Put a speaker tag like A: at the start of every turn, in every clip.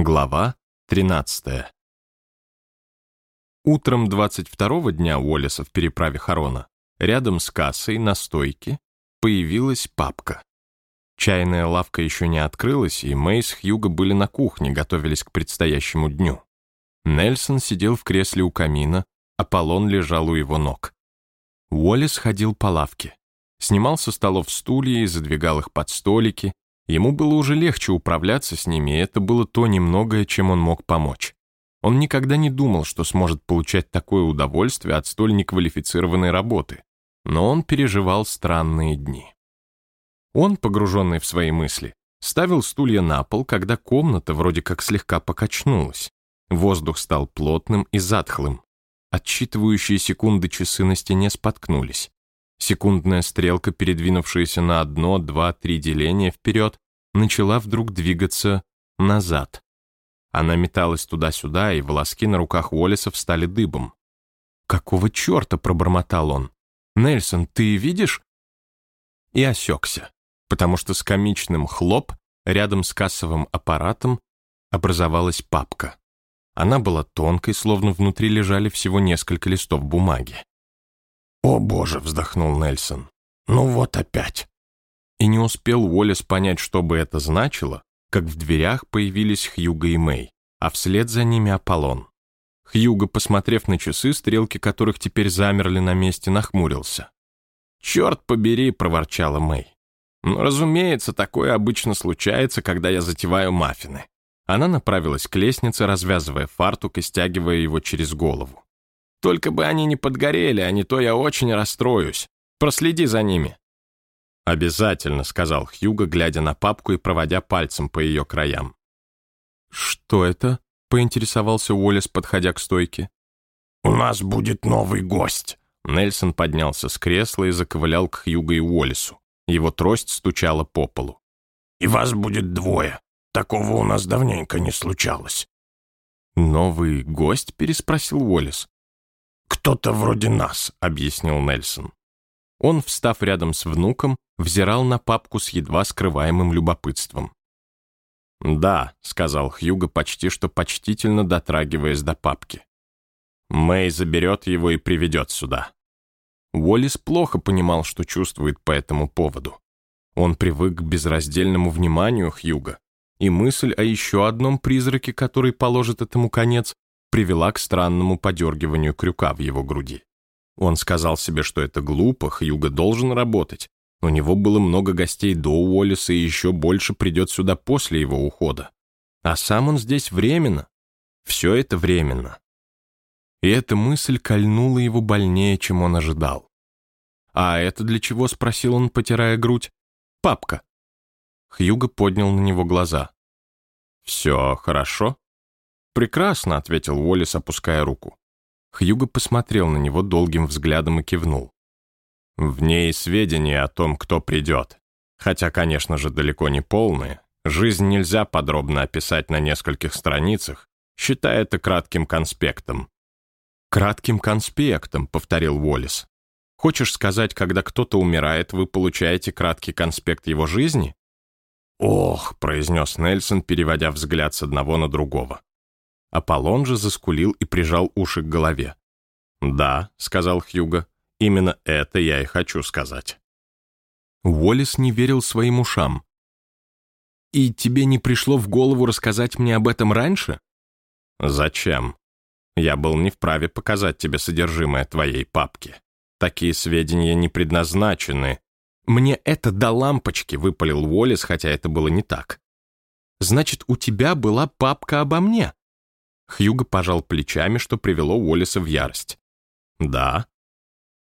A: Глава 13. Утром 22-го дня Уоллеса в переправе Харона рядом с кассой на стойке появилась папка. Чайная лавка еще не открылась, и Мэй с Хьюго были на кухне, готовились к предстоящему дню. Нельсон сидел в кресле у камина, Аполлон лежал у его ног. Уоллес ходил по лавке, снимал со столов стулья и задвигал их под столики, Ему было уже легче управляться с ними, и это было то немногое, чем он мог помочь. Он никогда не думал, что сможет получать такое удовольствие от столь неквалифицированной работы, но он переживал странные дни. Он, погруженный в свои мысли, ставил стулья на пол, когда комната вроде как слегка покачнулась. Воздух стал плотным и затхлым. Отсчитывающие секунды часы на стене споткнулись. Секундная стрелка, передвинувшаяся на одно, два, три деления вперед, начала вдруг двигаться назад. Она металась туда-сюда, и волоски на руках Уоллеса встали дыбом. «Какого черта?» — пробормотал он. «Нельсон, ты видишь?» И осекся, потому что с комичным хлоп рядом с кассовым аппаратом образовалась папка. Она была тонкой, словно внутри лежали всего несколько листов бумаги.
B: «О боже!» — вздохнул Нельсон. «Ну вот опять!»
A: И не успел Уоллес понять, что бы это значило, как в дверях появились Хьюго и Мэй, а вслед за ними Аполлон. Хьюго, посмотрев на часы, стрелки которых теперь замерли на месте, нахмурился. «Черт побери!» — проворчала Мэй. «Ну, разумеется, такое обычно случается, когда я затеваю маффины». Она направилась к лестнице, развязывая фартук и стягивая его через голову. Только бы они не подгорели, а не то я очень расстроюсь. Проследи за ними». «Обязательно», — сказал Хьюго, глядя на папку и проводя пальцем по ее краям. «Что это?» — поинтересовался Уоллес, подходя к стойке.
B: «У нас будет новый гость».
A: Нельсон поднялся с кресла и заковылял к Хьюго и Уоллесу. Его трость стучала по полу.
B: «И вас будет двое. Такого у нас давненько не случалось».
A: «Новый гость?» — переспросил Уоллес.
B: «Кто-то вроде нас», —
A: объяснил Нельсон. Он, встав рядом с внуком, взирал на папку с едва скрываемым любопытством. «Да», — сказал Хьюго, почти что почтительно дотрагиваясь до папки. «Мэй заберет его и приведет сюда». Уоллес плохо понимал, что чувствует по этому поводу. Он привык к безраздельному вниманию Хьюга, и мысль о еще одном призраке, который положит этому конец, привела к странному подергиванию крюка в его груди. Он сказал себе, что это глупо, Хьюго должен работать. У него было много гостей до Уоллеса, и еще больше придет сюда после его ухода. А сам он здесь временно. Все это временно. И эта мысль кольнула его больнее, чем он ожидал. «А это для чего?» — спросил он, потирая грудь. «Папка». Хьюго поднял на него глаза. «Все хорошо?» «Прекрасно», — ответил Уоллес, опуская руку. Хьюго посмотрел на него долгим взглядом и кивнул. «В ней сведения о том, кто придет. Хотя, конечно же, далеко не полные. Жизнь нельзя подробно описать на нескольких страницах, считая это кратким конспектом». «Кратким конспектом», — повторил Уоллес. «Хочешь сказать, когда кто-то умирает, вы получаете краткий конспект его жизни?»
B: «Ох», —
A: произнес Нельсон, переводя взгляд с одного на другого. Аполлон же заскулил и прижал уши к голове. «Да», — сказал Хьюго, — «именно это я и хочу сказать». Уоллес не верил своим ушам. «И тебе не пришло в голову рассказать мне об этом раньше?» «Зачем? Я был не вправе показать тебе содержимое твоей папки. Такие сведения не предназначены». «Мне это до лампочки», — выпалил Уоллес, хотя это было не так. «Значит, у тебя была папка обо мне?» Хьюго пожал плечами, что привело Уоллеса в ярость. «Да».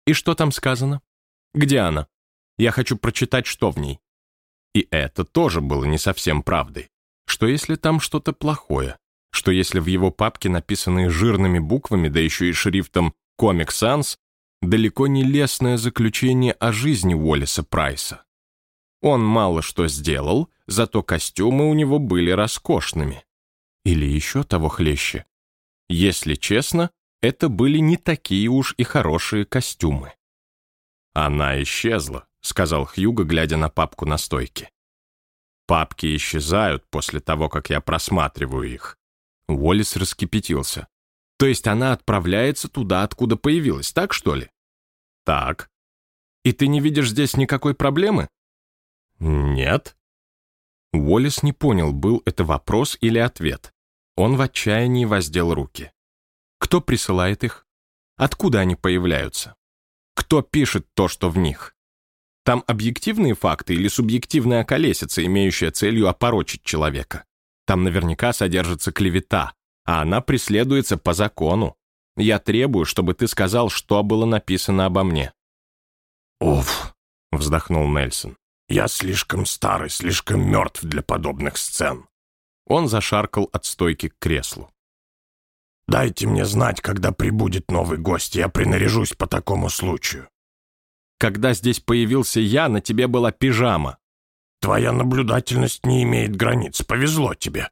A: «И что там сказано? Где она? Я хочу прочитать, что в ней». И это тоже было не совсем правдой. Что если там что-то плохое? Что если в его папке, написанные жирными буквами, да еще и шрифтом «Comic Sans», далеко не лестное заключение о жизни Уоллеса Прайса? Он мало что сделал, зато костюмы у него были роскошными. Или еще того хлеще. Если честно, это были не такие уж и хорошие костюмы. «Она исчезла», — сказал Хьюго, глядя на папку на стойке. Папки исчезают после того, как я просматриваю их. Уоллес раскипятился. То есть она отправляется туда, откуда появилась, так что ли? Так. И ты не видишь здесь никакой проблемы? Нет. Уоллес не понял, был это вопрос или ответ. Он в отчаянии воздел руки. Кто присылает их? Откуда они появляются? Кто пишет то, что в них? Там объективные факты или субъективная колесица, имеющая целью опорочить человека? Там наверняка содержится клевета, а она преследуется по закону. Я требую, чтобы ты сказал, что было написано обо мне».
B: «Уф», — вздохнул Нельсон. «Я слишком старый, слишком мертв для подобных сцен».
A: Он зашаркал от стойки к креслу.
B: «Дайте мне знать, когда прибудет новый гость, я принаряжусь по такому случаю».
A: «Когда здесь появился я, на тебе была пижама».
B: «Твоя наблюдательность не имеет границ, повезло тебе».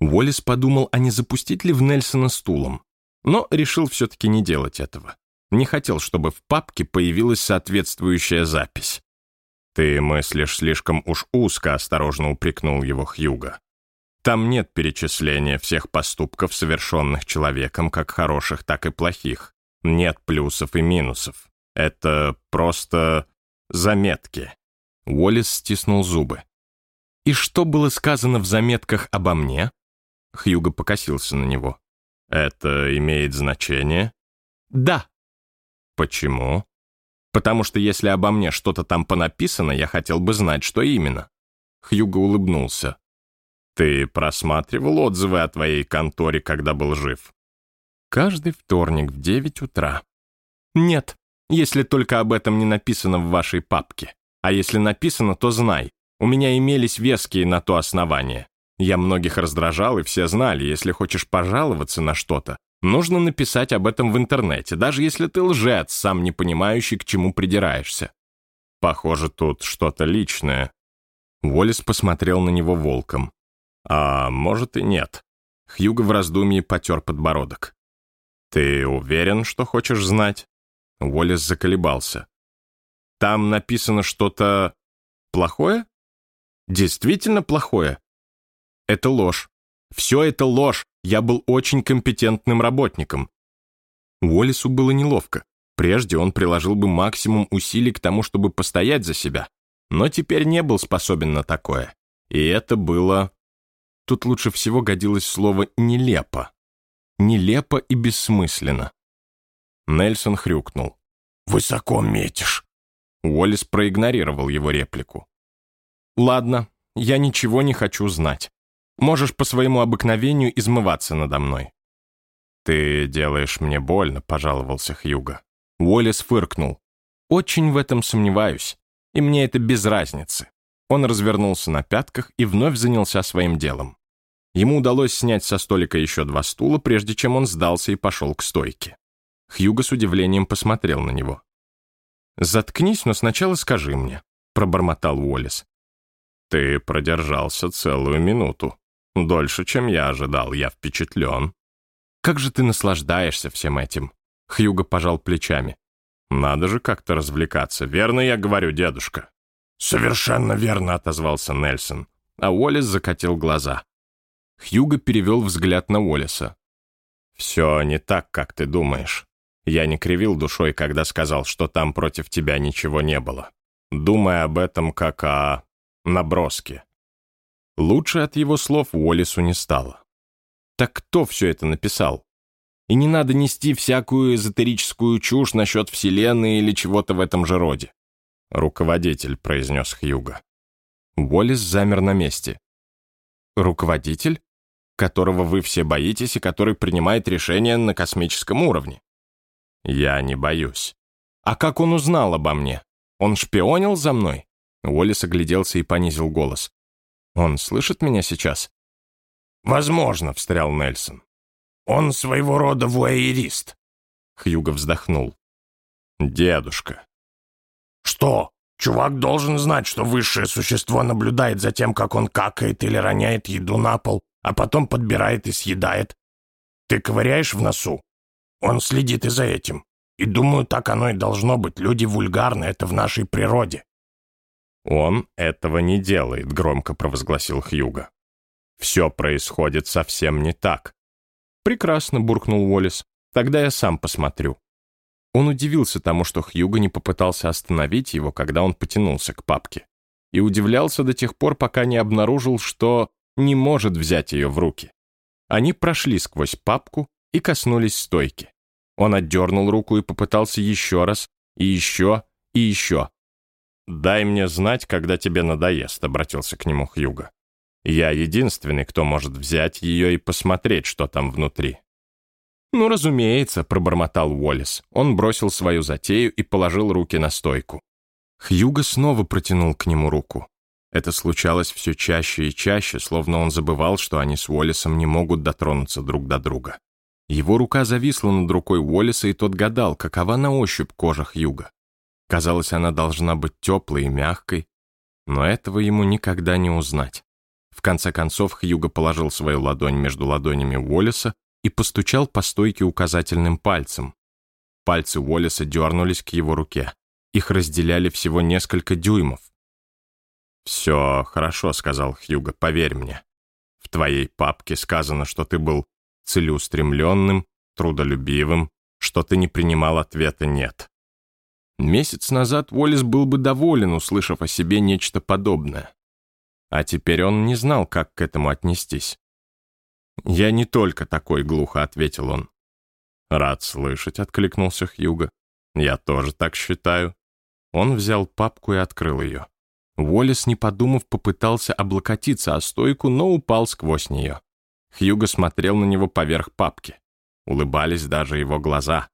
A: Уоллес подумал, а не запустить ли в Нельсона стулом, но решил все-таки не делать этого. Не хотел, чтобы в папке появилась соответствующая запись. «Ты мыслишь слишком уж узко», — осторожно упрекнул его Хьюга. Там нет перечисления всех поступков, совершенных человеком, как хороших, так и плохих. Нет плюсов и минусов. Это просто заметки. Уоллес стиснул зубы. «И что было сказано в заметках обо мне?» Хьюго покосился на него. «Это имеет значение?» «Да». «Почему?» «Потому что если обо мне что-то там понаписано, я хотел бы знать, что именно». Хьюго улыбнулся. Ты просматривал отзывы о твоей конторе, когда был жив? Каждый вторник в 9 утра. Нет, если только об этом не написано в вашей папке. А если написано, то знай. У меня имелись веские на то основания. Я многих раздражал, и все знали, если хочешь пожаловаться на что-то, нужно написать об этом в интернете, даже если ты лжец, сам не понимающий, к чему придираешься. Похоже, тут что-то личное. Уоллес посмотрел на него волком. А может и нет. Хьюго в раздумье потер подбородок. «Ты уверен, что хочешь знать?» Уоллес заколебался. «Там написано что-то плохое?» «Действительно плохое?» «Это ложь. Все это ложь. Я был очень компетентным работником». Уоллесу было неловко. Прежде он приложил бы максимум усилий к тому, чтобы постоять за себя. Но теперь не был способен на такое. И это было Тут лучше всего годилось слово «нелепо». Нелепо и бессмысленно. Нельсон хрюкнул.
B: «Высоко метишь».
A: Уоллес проигнорировал его реплику. «Ладно, я ничего не хочу знать. Можешь по своему обыкновению измываться надо мной». «Ты делаешь мне больно», — пожаловался Хьюго. Уоллес фыркнул. «Очень в этом сомневаюсь, и мне это без разницы». Он развернулся на пятках и вновь занялся своим делом. Ему удалось снять со столика еще два стула, прежде чем он сдался и пошел к стойке. Хьюго с удивлением посмотрел на него. «Заткнись, но сначала скажи мне», — пробормотал Уоллес. «Ты продержался целую минуту. Дольше, чем я ожидал, я впечатлен». «Как же ты наслаждаешься всем этим?» Хьюго пожал плечами. «Надо же как-то развлекаться, верно я говорю, дедушка?»
B: «Совершенно верно», — отозвался Нельсон,
A: а Уоллес закатил глаза. Хьюго перевел взгляд на Уоллеса. «Все не так, как ты думаешь. Я не кривил душой, когда сказал, что там против тебя ничего не было. Думая об этом как о наброске». Лучше от его слов Уоллесу не стало. Так кто все это написал? И не надо нести всякую эзотерическую чушь насчет Вселенной или чего-то в этом же роде. «Руководитель», — произнес Хьюго. Уоллес замер на месте. «Руководитель?» Которого вы все боитесь и который принимает решения на космическом уровне. Я не боюсь. А как он узнал обо мне? Он шпионил за мной? Уоллес огляделся и понизил голос. Он слышит меня сейчас?
B: Возможно, встрял Нельсон. Он своего рода вуайерист.
A: Хьюго вздохнул. Дедушка.
B: Что? Чувак должен знать, что высшее существо наблюдает за тем, как он какает или роняет еду на пол, а потом подбирает и съедает. Ты ковыряешь в носу? Он следит и за этим. И думаю, так оно и должно быть. Люди вульгарны, это в нашей природе.
A: «Он этого не делает», — громко провозгласил Хьюга. «Все происходит совсем не так». «Прекрасно», — буркнул Уоллес. «Тогда я сам посмотрю». Он удивился тому, что Хьюго не попытался остановить его, когда он потянулся к папке. И удивлялся до тех пор, пока не обнаружил, что не может взять ее в руки. Они прошли сквозь папку и коснулись стойки. Он отдернул руку и попытался еще раз, и еще, и еще. «Дай мне знать, когда тебе надоест», — обратился к нему Хьюго. «Я единственный, кто может взять ее и посмотреть, что там внутри». «Ну, разумеется», — пробормотал Уоллес. Он бросил свою затею и положил руки на стойку. Хьюго снова протянул к нему руку. Это случалось все чаще и чаще, словно он забывал, что они с Уоллесом не могут дотронуться друг до друга. Его рука зависла над рукой Уоллеса, и тот гадал, какова на ощупь кожа Хьюга. Казалось, она должна быть теплой и мягкой, но этого ему никогда не узнать. В конце концов, Хьюго положил свою ладонь между ладонями Уоллеса и постучал по стойке указательным пальцем. Пальцы Уоллеса дернулись к его руке. Их разделяли всего несколько дюймов. «Все хорошо», — сказал Хьюго, — «поверь мне. В твоей папке сказано, что ты был целеустремленным, трудолюбивым, что ты не принимал ответа «нет». Месяц назад Уоллес был бы доволен, услышав о себе нечто подобное. А теперь он не знал, как к этому отнестись. «Я не только такой глухо», — ответил он. «Рад слышать», — откликнулся Хьюго. «Я тоже так считаю». Он взял папку и открыл ее. Уоллес, не подумав, попытался облокотиться о стойку, но упал сквозь нее. Хьюго смотрел на него поверх папки. Улыбались даже его глаза.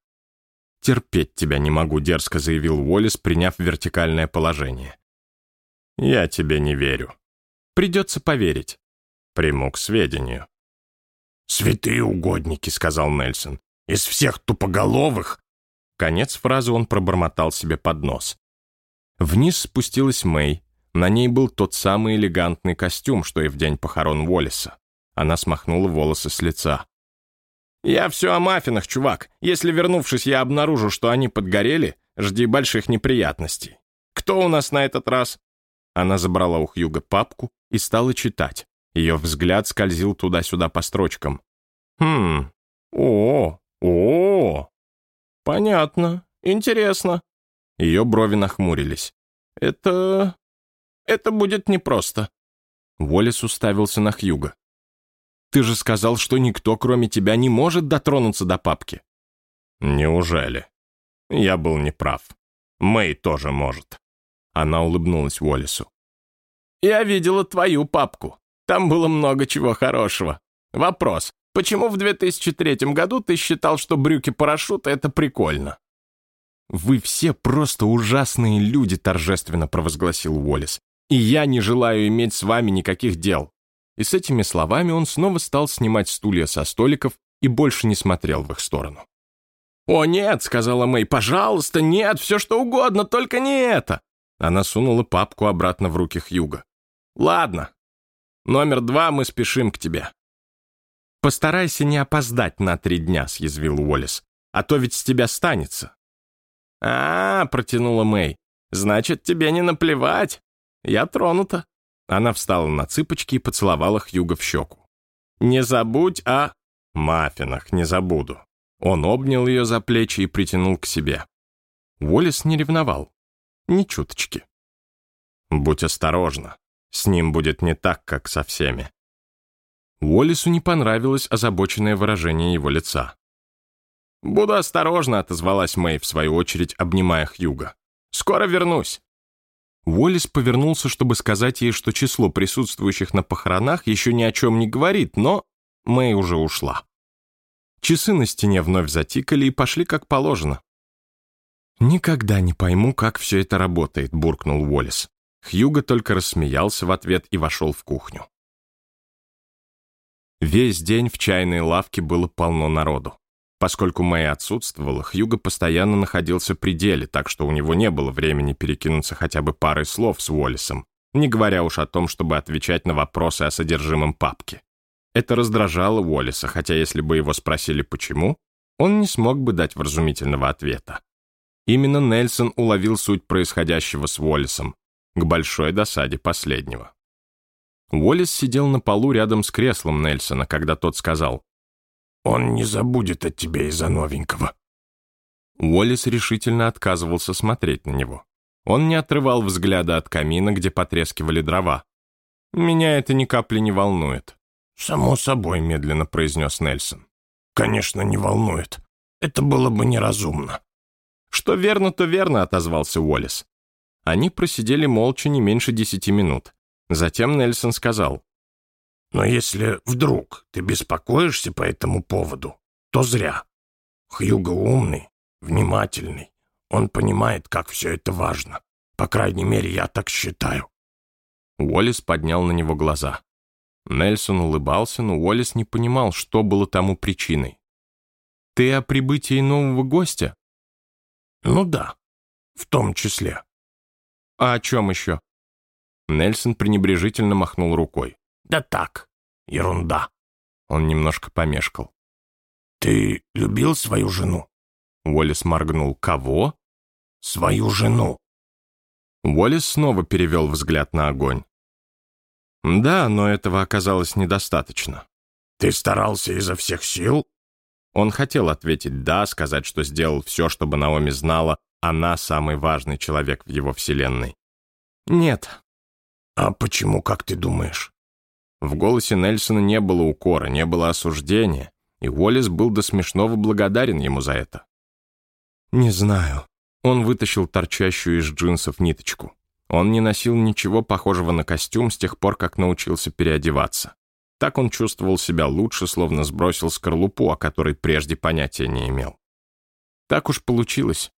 A: «Терпеть тебя не могу», — дерзко заявил Уоллес, приняв вертикальное положение. «Я тебе не верю». «Придется поверить». «Приму к сведению».
B: «Святые угодники», — сказал Нельсон. «Из всех тупоголовых...»
A: Конец фразы он пробормотал себе под нос. Вниз спустилась Мэй. На ней был тот самый элегантный костюм, что и в день похорон Уоллеса. Она смахнула волосы с лица. «Я все о маффинах, чувак. Если, вернувшись, я обнаружу, что они подгорели, жди больших неприятностей. Кто у нас на этот раз?» Она забрала у Хьюга папку и стала читать. Ее взгляд скользил туда-сюда по строчкам. «Хм, о, о, понятно, интересно». Ее брови нахмурились. «Это... это будет непросто». Уоллес уставился на Хьюга. «Ты же сказал, что никто, кроме тебя, не может дотронуться до папки». «Неужели?» Я был неправ. Мэй тоже может. Она улыбнулась Уоллесу. «Я видела твою папку. Там было много чего хорошего. Вопрос, почему в 2003 году ты считал, что брюки-парашюта — это прикольно?» «Вы все просто ужасные люди», — торжественно провозгласил Уоллес. «И я не желаю иметь с вами никаких дел». И с этими словами он снова стал снимать стулья со столиков и больше не смотрел в их сторону. «О, нет», — сказала Мэй, — «пожалуйста, нет, все что угодно, только не это». Она сунула папку обратно в руки Хьюга. «Ладно, Номер два, мы спешим к тебе». «Постарайся не опоздать на три дня», — съязвил Уоллес. «А то ведь с тебя станется». «А, -а — протянула Мэй, — значит, тебе не наплевать. Я тронута». Она встала на цыпочки и поцеловала Хьюга в щеку. «Не забудь о...» «Маффинах, не забуду». Он обнял ее за плечи и притянул к себе. Уоллес не ревновал. Ни чуточки. «Будь осторожна», с ним будет не так, как со всеми. Уоллесу не понравилось озабоченное выражение его лица. «Буду осторожно», — отозвалась Мэй, в свою очередь, обнимая Хьюга. «Скоро вернусь». Уоллес повернулся, чтобы сказать ей, что число присутствующих на похоронах еще ни о чем не говорит, но Мэй уже ушла. Часы на стене вновь затикали и пошли как положено. «Никогда не пойму, как все это работает», — буркнул Уоллес. Хьюго только рассмеялся в ответ и вошел в кухню. Весь день в чайной лавке было полно народу. Поскольку Мэй отсутствовала, Хьюго постоянно находился при деле, так что у него не было времени перекинуться хотя бы парой слов с Уоллесом, не говоря уж о том, чтобы отвечать на вопросы о содержимом папки. Это раздражало Уоллеса, хотя если бы его спросили почему, он не смог бы дать вразумительного ответа. Именно Нельсон уловил суть происходящего с Уоллесом, к большой досаде последнего. Уоллес сидел на полу рядом с креслом Нельсона, когда тот сказал
B: «Он не забудет от тебя из-за новенького».
A: Уоллес решительно отказывался смотреть на него. Он не отрывал взгляда от камина, где потрескивали дрова. «Меня это ни капли не волнует».
B: «Само собой», — медленно произнес Нельсон. «Конечно, не волнует. Это было бы неразумно».
A: «Что верно, то верно», — отозвался Уоллес. Они просидели молча не меньше десяти минут. Затем Нельсон сказал.
B: «Но если вдруг ты беспокоишься по этому поводу, то зря. Хьюго умный, внимательный. Он понимает, как все это важно. По крайней мере, я так считаю».
A: Уоллес поднял на него глаза. Нельсон улыбался, но Уоллес не понимал, что было тому причиной. «Ты о прибытии нового гостя?»
B: «Ну да, в том числе».
A: «А о чем еще?» Нельсон пренебрежительно махнул рукой.
B: «Да так, ерунда».
A: Он немножко помешкал.
B: «Ты любил свою жену?»
A: Уоллес моргнул. «Кого?»
B: «Свою жену».
A: Уоллес снова перевел взгляд на огонь. «Да, но этого оказалось недостаточно».
B: «Ты старался изо всех сил?»
A: Он хотел ответить «да», сказать, что сделал все, чтобы Наоми знала, она самый важный человек в его вселенной. «Нет».
B: «А почему, как ты думаешь?»
A: В голосе Нельсона не было укора, не было осуждения, и Уоллес был до смешного благодарен ему за это. «Не знаю». Он вытащил торчащую из джинсов ниточку. Он не носил ничего похожего на костюм с тех пор, как научился переодеваться. Так он чувствовал себя лучше, словно сбросил скорлупу, о которой прежде понятия не имел. Так уж получилось.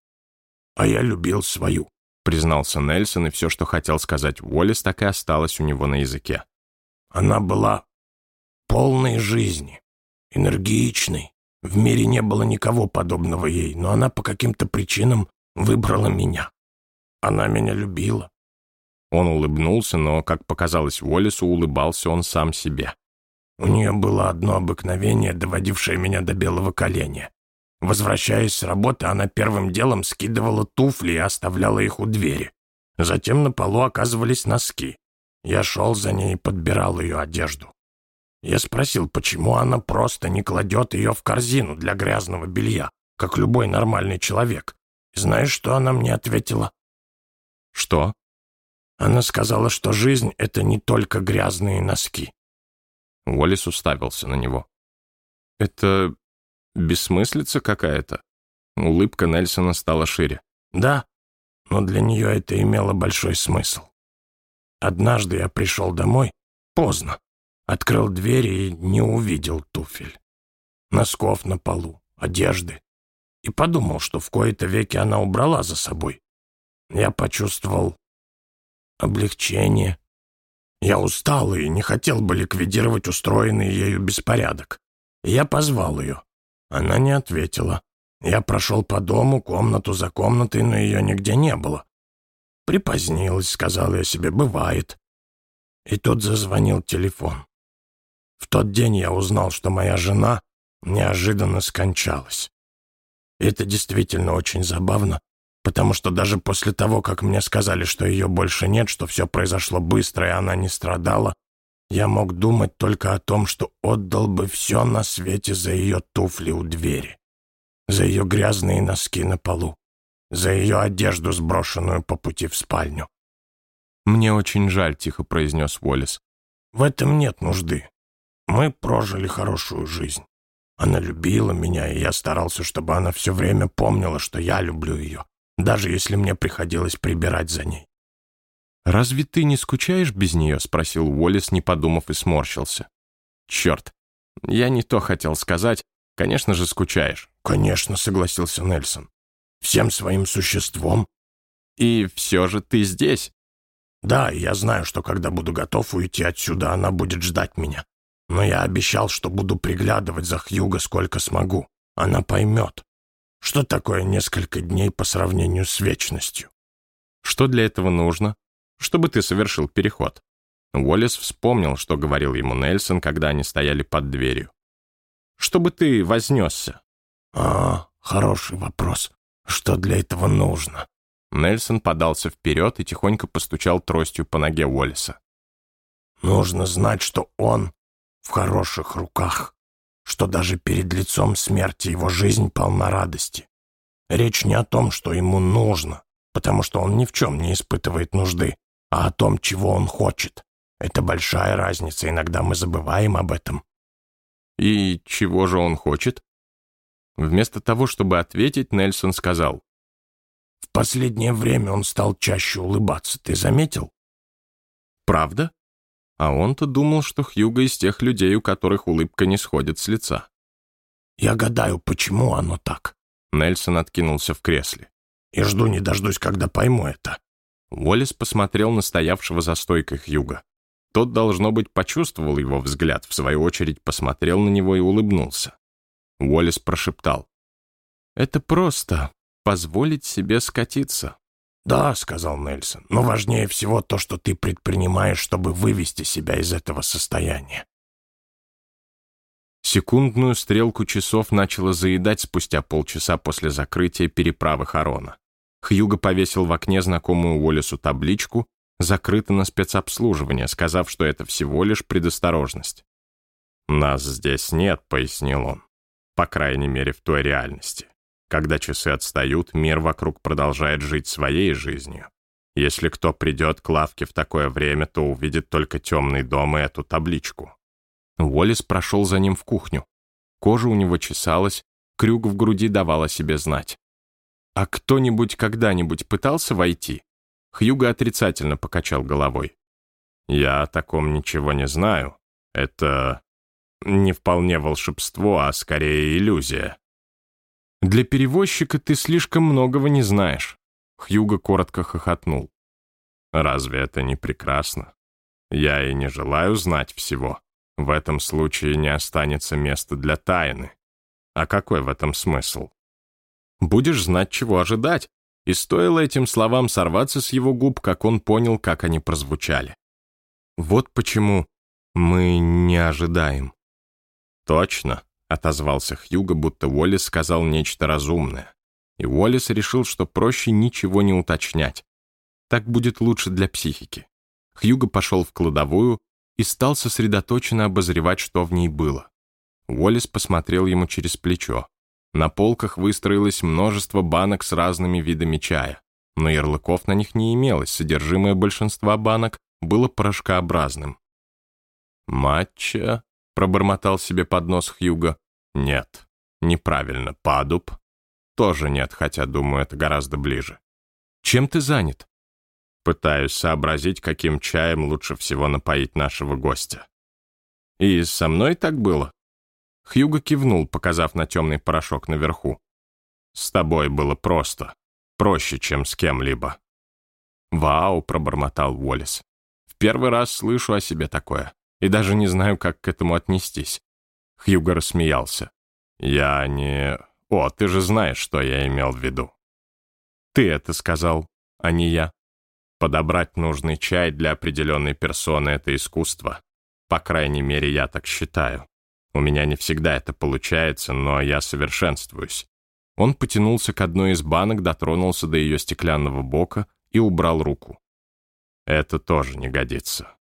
B: «А я любил свою», —
A: признался Нельсон, и все, что хотел сказать Уоллес, так и осталось у него на языке.
B: «Она была полной жизни, энергичной, в мире не было никого подобного ей, но она по каким-то причинам выбрала меня. Она меня любила.
A: Он улыбнулся, но, как показалось Уоллесу, улыбался он сам себе.
B: У нее было одно обыкновение, доводившее меня до белого коленя. Возвращаясь с работы, она первым делом скидывала туфли и оставляла их у двери. Затем на полу оказывались носки. Я шел за ней и подбирал ее одежду. Я спросил, почему она просто не кладет ее в корзину для грязного белья, как любой нормальный человек. И знаешь, что она мне ответила?
A: Что?
B: Она сказала, что жизнь — это не только грязные носки.
A: Уоллес уставился на него. «Это бессмыслица какая-то?» Улыбка Нельсона стала шире.
B: «Да, но для нее это имело большой смысл. Однажды я пришел домой поздно, Открыл дверь и не увидел туфель. Носков на полу, одежды. И подумал, что в кои-то веки она убрала за собой. Я почувствовал облегчение. Я устал и не хотел бы ликвидировать устроенный ею беспорядок. Я позвал ее. Она не ответила. Я прошел по дому, комнату за комнатой, но ее нигде не было. Припозднилась, сказал я себе, бывает. И тут зазвонил телефон. В тот день я узнал, что моя жена неожиданно скончалась. это действительно очень забавно, потому что даже после того, как мне сказали, что ее больше нет, что все произошло быстро и она не страдала, я мог думать только о том, что отдал бы все на свете за ее туфли у двери, за ее грязные носки на полу, за ее одежду, сброшенную по пути в спальню.
A: «Мне очень жаль», — тихо произнес Уоллес.
B: «В этом нет нужды. Мы прожили хорошую жизнь. Она любила меня, и я старался, чтобы она все время помнила, что я люблю ее, даже если мне приходилось прибирать за ней.
A: «Разве ты не скучаешь без нее?» — спросил Уоллес, не подумав и сморщился. «Черт, я не то хотел сказать. Конечно же, скучаешь».
B: «Конечно», — согласился Нельсон. «Всем своим существом».
A: «И все же ты здесь».
B: «Да, я знаю, что когда буду готов уйти отсюда, она будет ждать меня. Но я обещал, что буду приглядывать за Хьюго сколько смогу. Она поймет. Что такое несколько дней по сравнению с вечностью?
A: Что для этого нужно? Чтобы ты совершил переход. Уоллес вспомнил, что говорил ему Нельсон, когда они стояли под дверью. Чтобы ты вознесся.
B: А, хороший вопрос. Что для этого нужно?
A: Нельсон подался вперед и тихонько постучал тростью по ноге Уоллеса.
B: «Нужно знать, что он в хороших руках, что даже перед лицом смерти его жизнь полна радости. Речь не о том, что ему нужно, потому что он ни в чем не испытывает нужды, а о том, чего он хочет. Это большая разница, иногда мы забываем об этом».
A: «И чего же он хочет?» Вместо того, чтобы ответить, Нельсон сказал.
B: «В последнее время он стал чаще улыбаться, ты заметил?»
A: «Правда?» А он-то думал, что Хьюго из тех людей, у которых улыбка не сходит с лица.
B: «Я гадаю, почему оно так?»
A: Нельсон откинулся в кресле.
B: «И жду не дождусь, когда пойму это».
A: Уоллес посмотрел на стоявшего за стойкой Хьюга. Тот, должно быть, почувствовал его взгляд, в свою очередь посмотрел на него и улыбнулся. Уоллес прошептал. «Это просто позволить себе скатиться».
B: «Да», — сказал Нельсон, «но важнее всего то, что ты предпринимаешь, чтобы вывести себя из этого состояния».
A: Секундную стрелку часов начало заедать спустя полчаса после закрытия переправы Харона. Хьюго повесил в окне знакомую Уоллесу табличку «Закрыто на спецобслуживание», сказав, что это всего лишь предосторожность. «Нас здесь нет», — пояснил он. «По крайней мере, в той реальности. Когда часы отстают, мир вокруг продолжает жить своей жизнью. Если кто придет к лавке в такое время, то увидит только темный дом и эту табличку. Уоллес прошел за ним в кухню. Кожа у него чесалась, крюк в груди давал о себе знать. «А кто-нибудь когда-нибудь пытался войти?» Хьюго отрицательно покачал головой. «Я о таком ничего не знаю. Это не вполне волшебство, а скорее иллюзия. «Для перевозчика ты слишком многого не знаешь», — Хьюго коротко хохотнул. «Разве это не прекрасно? Я и не желаю знать всего. В этом случае не останется места для тайны. А какой в этом смысл? Будешь знать, чего ожидать». И стоило этим словам сорваться с его губ, как он понял, как они прозвучали. Вот почему мы не ожидаем. Точно, — отозвался Хьюго, будто Уоллес сказал нечто разумное. И Уоллес решил, что проще ничего не уточнять. Так будет лучше для психики. Хьюго пошел в кладовую и стал сосредоточенно обозревать, что в ней было. Уоллес посмотрел ему через плечо. На полках выстроилось множество банок с разными видами чая, но ярлыков на них не имелось, содержимое большинства банок было порошкообразным. «Матча», пробормотал себе под нос Хьюго. Нет, неправильно, падуб. Тоже нет, хотя, думаю, это гораздо ближе. Чем ты занят? Пытаюсь сообразить, каким чаем лучше всего напоить нашего гостя. И со мной так было? Хьюго кивнул, показав на темный порошок наверху. С тобой было просто. Проще, чем с кем-либо. «Вау!» — пробормотал Уоллес. «В первый раз слышу о себе такое и даже не знаю, как к этому отнестись». Хьюго рассмеялся. «Я не... О, ты же знаешь, что я имел в виду». «Ты это сказал, а не я». Подобрать нужный чай для определенной персоны — это искусство. По крайней мере, я так считаю. У меня не всегда это получается, но я совершенствуюсь. Он потянулся к одной из банок, дотронулся до ее стеклянного бока и убрал руку. Это тоже не годится.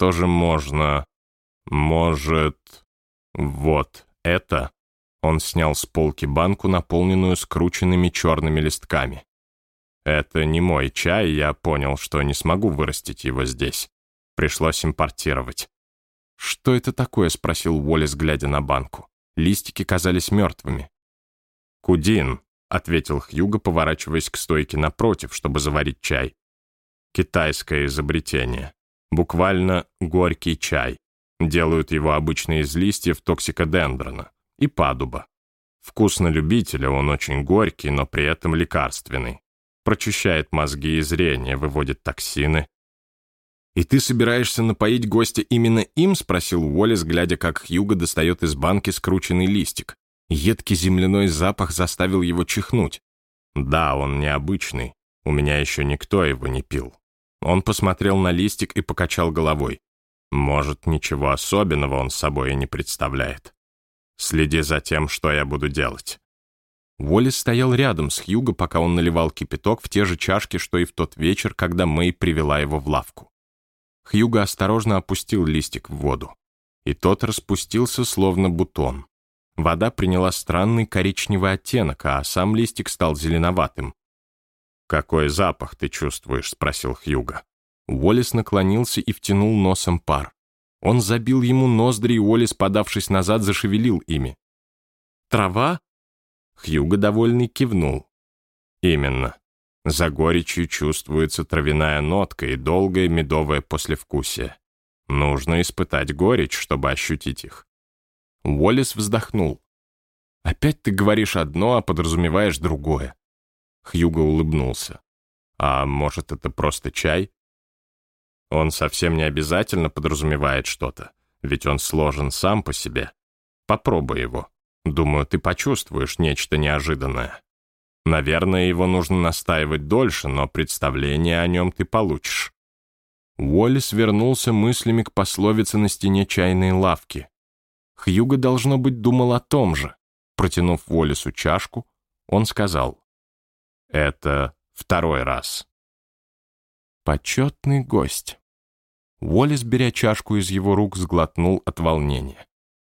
A: Что же можно... Может... Вот это... Он снял с полки банку, наполненную скрученными черными листками. Это не мой чай, я понял, что не смогу вырастить его здесь. Пришлось импортировать. «Что это такое?» — спросил Уоллес, глядя на банку. Листики казались мертвыми. «Кудин», — ответил Хьюго, поворачиваясь к стойке напротив, чтобы заварить чай. «Китайское изобретение. Буквально горький чай. Делают его обычно из листьев токсикодендрона и падуба. Вкус на любителя, он очень горький, но при этом лекарственный. Прочищает мозги и зрение, выводит токсины. «И ты собираешься напоить гостя именно им?» — спросил Уоллес, глядя, как Хьюго достает из банки скрученный листик. Едкий земляной запах заставил его чихнуть. «Да, он необычный. У меня еще никто его не пил. Он посмотрел на листик и покачал головой. Может, ничего особенного он собой и не представляет. Следи за тем, что я буду делать. Уоллес стоял рядом с Хьюго, пока он наливал кипяток в те же чашки, что и в тот вечер, когда Мэй привела его в лавку. Хьюго осторожно опустил листик в воду, и тот распустился, словно бутон. Вода приняла странный коричневый оттенок, а сам листик стал зеленоватым. «Какой запах ты чувствуешь?» — спросил Хьюго. Уоллес наклонился и втянул носом пар. Он забил ему ноздри, и Уоллес, подавшись назад, зашевелил ими. «Трава?» Хьюго, довольный, кивнул. «Именно. За горечью чувствуется травяная нотка и долгое медовое послевкусие. Нужно испытать горечь, чтобы ощутить их». Уоллес вздохнул. «Опять ты говоришь одно, а подразумеваешь другое». Хьюго улыбнулся. «А может, это просто чай?» Он совсем не обязательно подразумевает что-то, ведь он сложен сам по себе. Попробуй его. Думаю, ты почувствуешь нечто неожиданное. Наверное, его нужно настаивать дольше, но представление о нем ты получишь. Уоллес вернулся мыслями к пословице на стене чайной лавки. Хьюго, должно быть, думал о том же. Протянув Уоллесу чашку, он сказал, «Это второй раз». Почетный гость. Уоллес, беря чашку из его рук, сглотнул от волнения.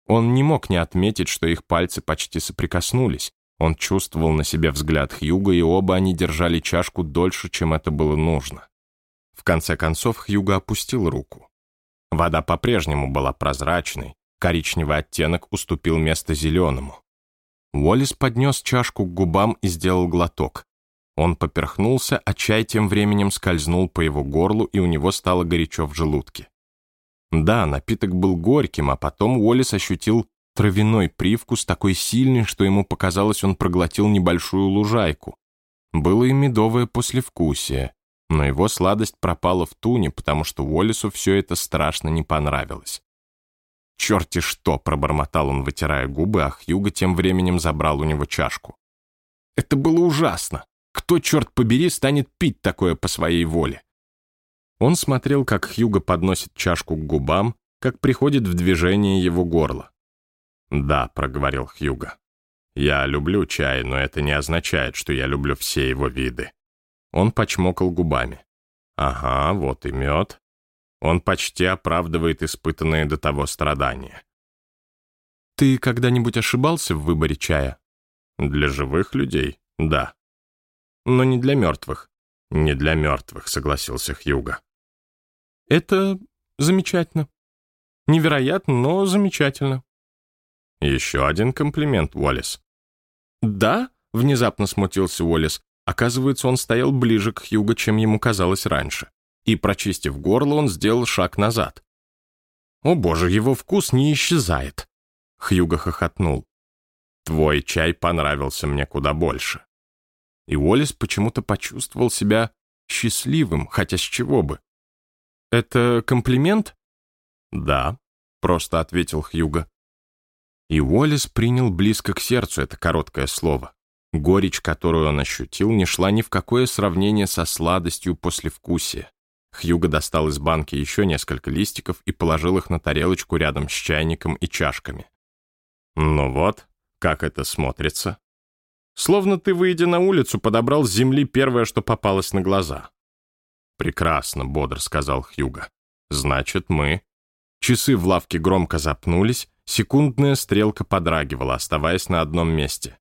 A: Он не мог не отметить, что их пальцы почти соприкоснулись. Он чувствовал на себе взгляд Хьюга, и оба они держали чашку дольше, чем это было нужно. В конце концов Хьюга опустил руку. Вода по-прежнему была прозрачной, коричневый оттенок уступил место зеленому. Уоллес поднес чашку к губам и сделал глоток. Он поперхнулся, а чай тем временем скользнул по его горлу, и у него стало горячо в желудке. Да, напиток был горьким, а потом Уоллес ощутил травяной привкус такой сильный, что ему показалось, он проглотил небольшую лужайку. Было и медовое послевкусие, но его сладость пропала в туне, потому что Уоллесу все это страшно не понравилось. «Черти что!» — пробормотал он, вытирая губы, а Хьюго тем временем забрал у него чашку. «Это было ужасно! Кто, черт побери, станет пить такое по своей воле?» Он смотрел, как Хьюго подносит чашку к губам, как приходит в движение его горло. «Да», — проговорил Хьюго. «Я люблю чай, но это не означает, что я люблю все его виды». Он почмокал губами. «Ага, вот и мед». Он почти оправдывает испытанные до того страдания. «Ты когда-нибудь ошибался в выборе чая?» «Для живых людей, да. Но не для мертвых». «Не для мертвых», — согласился Хьюго. «Это замечательно. Невероятно, но замечательно». «Еще один комплимент, Уоллес». «Да?» — внезапно смутился Уоллес. Оказывается, он стоял ближе к Хьюго, чем ему казалось раньше. И, прочистив горло, он сделал шаг назад. «О боже, его вкус не исчезает!» Хьюго хохотнул. «Твой чай понравился мне куда больше». И Уоллес почему-то почувствовал себя счастливым, хотя с чего бы. «Это комплимент?» «Да», — просто ответил Хьюго. И Уоллес принял близко к сердцу это короткое слово. Горечь, которую он ощутил, не шла ни в какое сравнение со сладостью послевкусия. Хьюго достал из банки еще несколько листиков и положил их на тарелочку рядом с чайником и чашками. «Ну вот, как это смотрится?» Словно ты, выйдя на улицу, подобрал с земли первое, что попалось на глаза. «Прекрасно», — бодро сказал Хьюго. «Значит, мы...» Часы в лавке громко запнулись, секундная стрелка подрагивала, оставаясь на одном месте.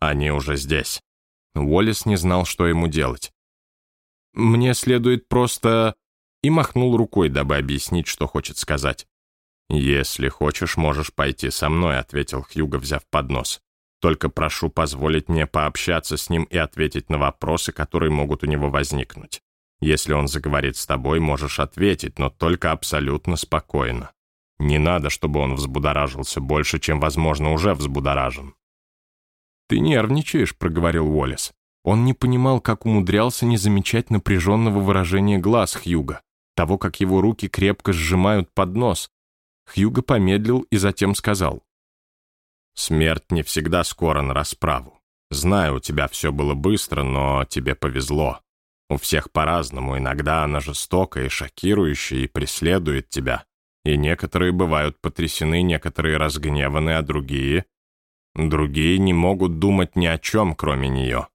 A: Они уже здесь. Уоллес не знал, что ему делать. «Мне следует просто...» И махнул рукой, дабы объяснить, что хочет сказать. «Если хочешь, можешь пойти со мной», — ответил Хьюго, взяв поднос. Только прошу позволить мне пообщаться с ним и ответить на вопросы, которые могут у него возникнуть. Если он заговорит с тобой, можешь ответить, но только абсолютно спокойно. Не надо, чтобы он взбудоражился больше, чем, возможно, уже взбудоражен. «Ты нервничаешь», — проговорил Уоллес. Он не понимал, как умудрялся не замечать напряженного выражения глаз Хьюга, того, как его руки крепко сжимают поднос. Хьюга помедлил и затем сказал. Смерть не всегда скоро на расправу. Знаю, у тебя все было быстро, но тебе повезло. У всех по-разному, иногда она жестокая и шокирующая и преследует тебя. И некоторые бывают потрясены, некоторые разгневаны, а другие... Другие не могут думать ни о чем, кроме нее.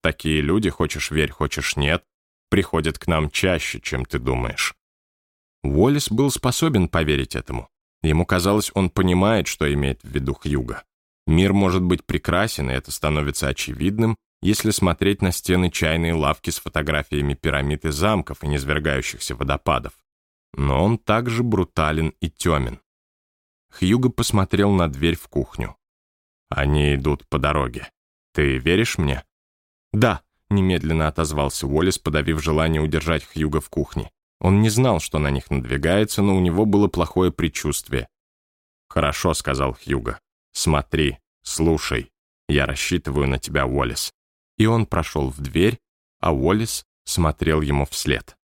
A: Такие люди, хочешь верь, хочешь нет, приходят к нам чаще, чем ты думаешь». Уоллес был способен поверить этому. Ему казалось, он понимает, что имеет в виду Хьюга. Мир может быть прекрасен, и это становится очевидным, если смотреть на стены чайной лавки с фотографиями пирамид и замков и низвергающихся водопадов. Но он также брутален и темен. Хьюго посмотрел на дверь в кухню. «Они идут по дороге. Ты веришь мне?» «Да», — немедленно отозвался Уоллес, подавив желание удержать Хьюга в кухне. Он не знал, что на них надвигается, но у него было плохое предчувствие. «Хорошо», — сказал Хьюга. «Смотри, слушай. Я рассчитываю на тебя, Уоллес». И он прошел в дверь, а Уоллес смотрел ему вслед.